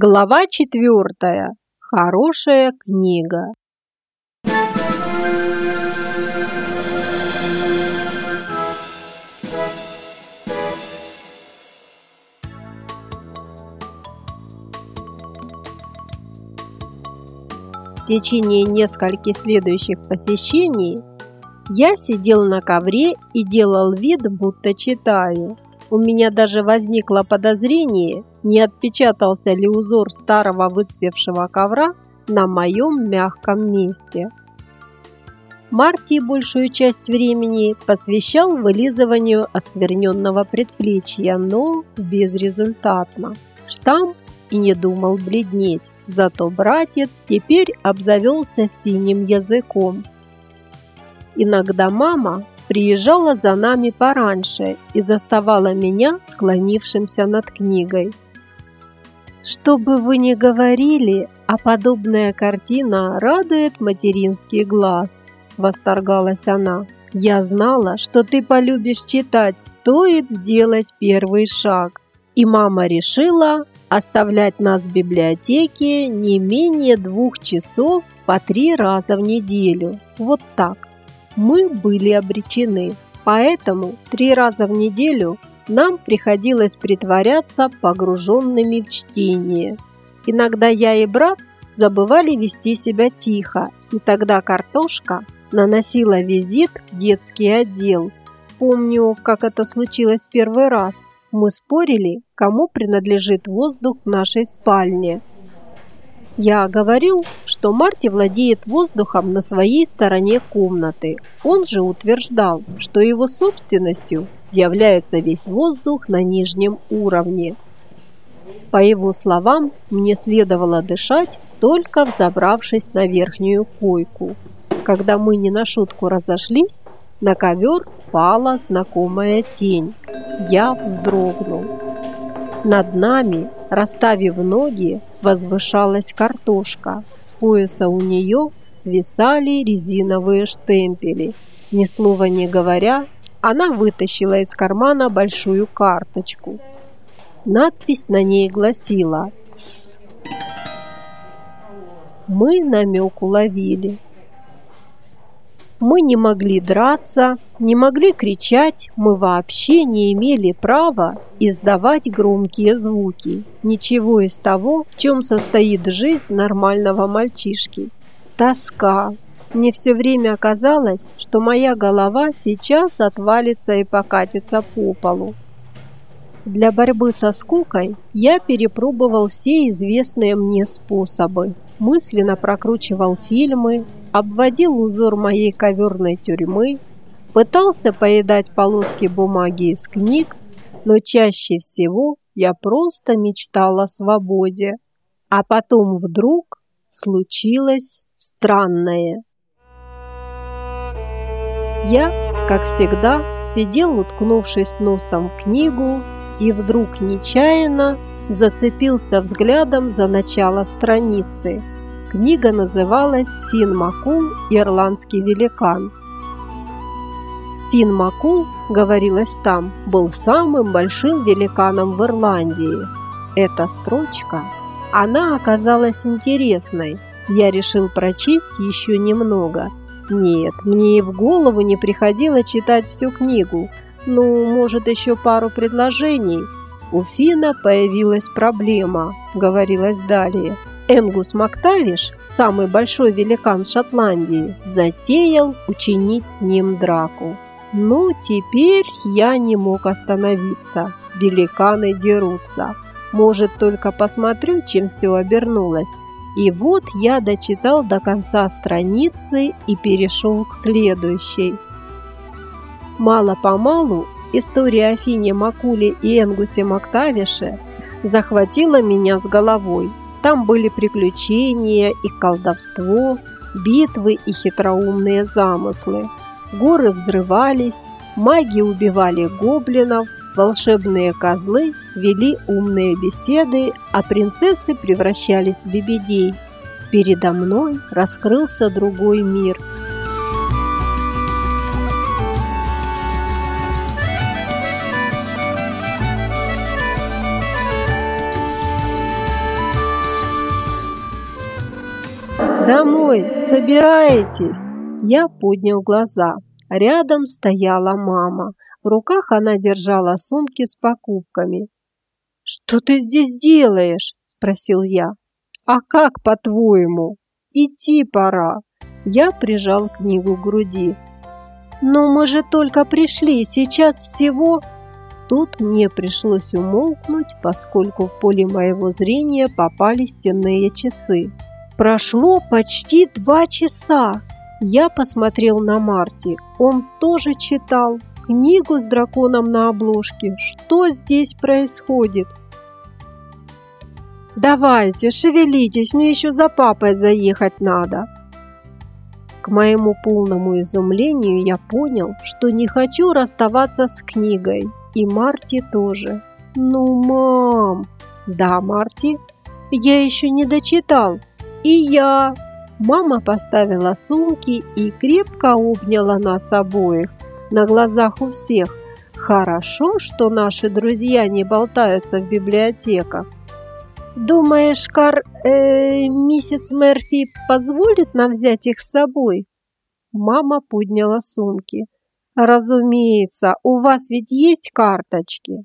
Глава четвертая. Хорошая книга. В течение нескольких следующих посещений я сидел на ковре и делал вид, будто читаю. У меня даже возникло подозрение, не отпечатался ли узор старого выцвевшего ковра на моем мягком месте. Марти большую часть времени посвящал вылизыванию оскверненного предплечья, но безрезультатно. Штамп и не думал бледнеть, зато братец теперь обзавелся синим языком. Иногда мама приезжала за нами пораньше и заставала меня склонившимся над книгой. Что бы вы ни говорили, а подобная картина радует материнский глаз, восторгалась она. Я знала, что ты полюбишь читать, стоит сделать первый шаг. И мама решила оставлять нас в библиотеке не менее двух часов по три раза в неделю. Вот так мы были обречены. Поэтому три раза в неделю нам приходилось притворяться погруженными в чтение. Иногда я и брат забывали вести себя тихо, и тогда картошка наносила визит в детский отдел. Помню, как это случилось первый раз. Мы спорили, кому принадлежит воздух в нашей спальне – я говорил, что Марти владеет воздухом на своей стороне комнаты. Он же утверждал, что его собственностью является весь воздух на нижнем уровне. По его словам, мне следовало дышать, только взобравшись на верхнюю койку. Когда мы не на шутку разошлись, на ковер пала знакомая тень. Я вздрогнул. Над нами, расставив ноги, возвышалась картошка. С пояса у нее свисали резиновые штемпели. Ни слова не говоря, она вытащила из кармана большую карточку. Надпись на ней гласила «Тсс». Мы намек уловили. Мы не могли драться, не могли кричать, мы вообще не имели права издавать громкие звуки. Ничего из того, в чем состоит жизнь нормального мальчишки. Тоска. Мне все время казалось, что моя голова сейчас отвалится и покатится по полу. Для борьбы со скукой я перепробовал все известные мне способы. Мысленно прокручивал фильмы, обводил узор моей коверной тюрьмы, пытался поедать полоски бумаги из книг, но чаще всего я просто мечтал о свободе. А потом вдруг случилось странное. Я, как всегда, сидел, уткнувшись носом в книгу, и вдруг нечаянно зацепился взглядом за начало страницы – Книга называлась «Фин Макул. Ирландский великан». Фин Макул, говорилось там, был самым большим великаном в Ирландии. Эта строчка, она оказалась интересной. Я решил прочесть еще немного. Нет, мне и в голову не приходило читать всю книгу. Ну, может, еще пару предложений. У Фина появилась проблема, говорилось далее. Энгус Мактавиш, самый большой великан Шотландии, затеял учинить с ним драку. Но теперь я не мог остановиться. Великаны дерутся. Может, только посмотрю, чем все обернулось. И вот я дочитал до конца страницы и перешел к следующей. Мало-помалу история о Фине и Энгусе Мактавише захватила меня с головой. Там были приключения и колдовство, битвы и хитроумные замыслы. Горы взрывались, маги убивали гоблинов, волшебные козлы вели умные беседы, а принцессы превращались в лебедей. Передо мной раскрылся другой мир – Домой собираетесь? Я поднял глаза. Рядом стояла мама. В руках она держала сумки с покупками. «Что ты здесь делаешь?» – спросил я. «А как, по-твоему? Идти пора!» Я прижал книгу к груди. «Но мы же только пришли, сейчас всего...» Тут мне пришлось умолкнуть, поскольку в поле моего зрения попали стенные часы. Прошло почти два часа. Я посмотрел на Марти. Он тоже читал книгу с драконом на обложке. Что здесь происходит? «Давайте, шевелитесь, мне еще за папой заехать надо». К моему полному изумлению я понял, что не хочу расставаться с книгой. И Марти тоже. «Ну, мам!» «Да, Марти?» «Я еще не дочитал!» «И я!» Мама поставила сумки и крепко обняла нас обоих на глазах у всех. Хорошо, что наши друзья не болтаются в библиотеках. Думаешь, Кар, э, миссис Мерфи позволит нам взять их с собой? Мама подняла сумки. Разумеется, у вас ведь есть карточки.